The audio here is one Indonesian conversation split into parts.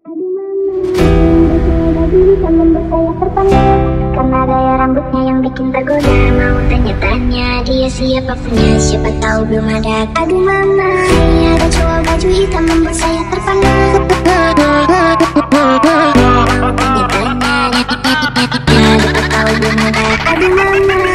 Aduh mama saya hitam membuat saya terpana Karena gaya rambutnya yang bikin tergoda Mau tanya-tanya dia siapa punya Siapa tahu belum ada Aduh mama Ini ada cowok baju hitam membuat saya terpana Mau tanya-tanya Siapa tahu belum ada Aduh mama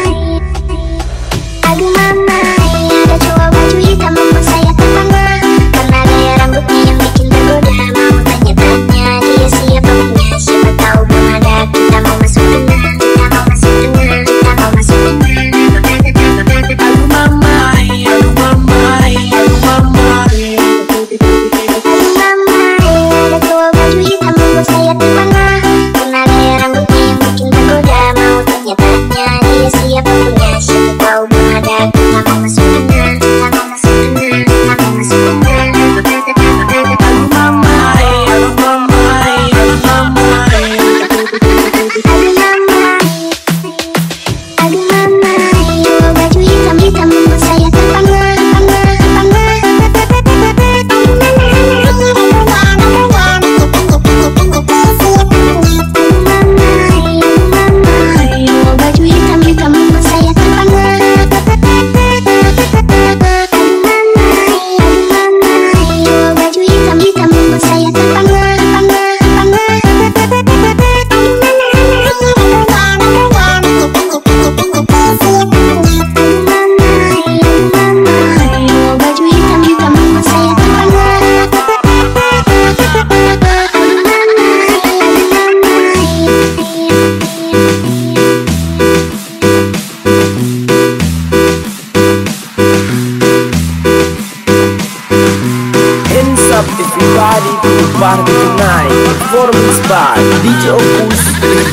party tonight. Performance by DJ Opus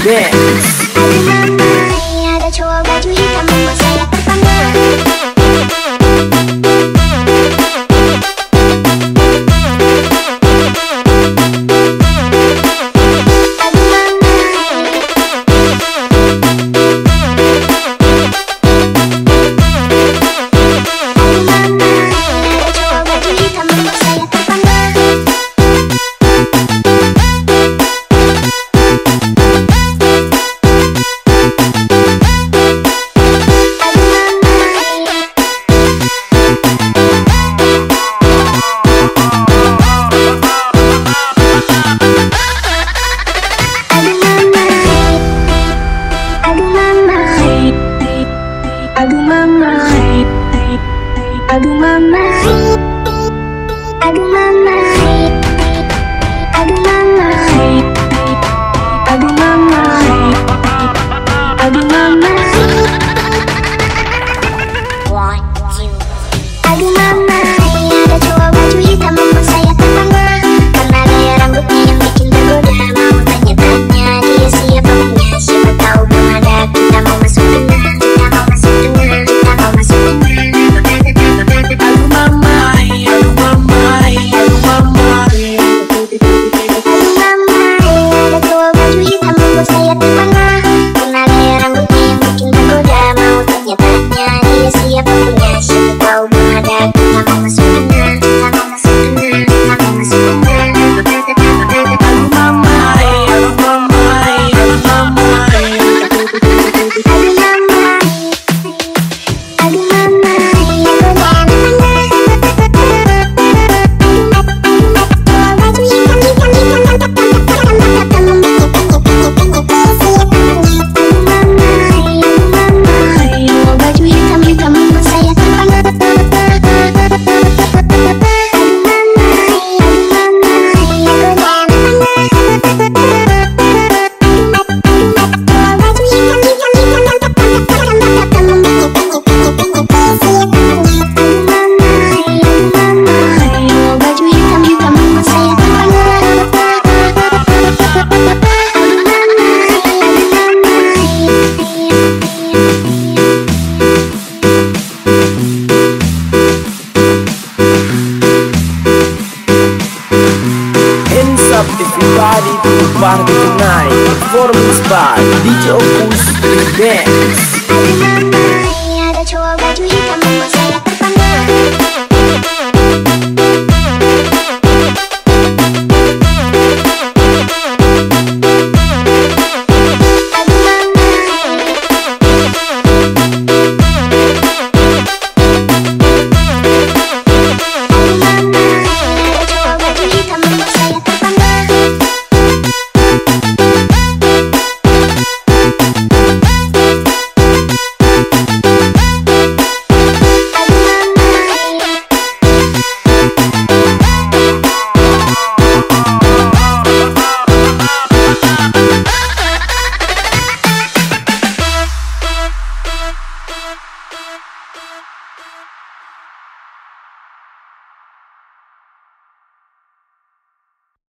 Dance. my mind. Out of my mind. Party tonight, performance by DJ Opus Dance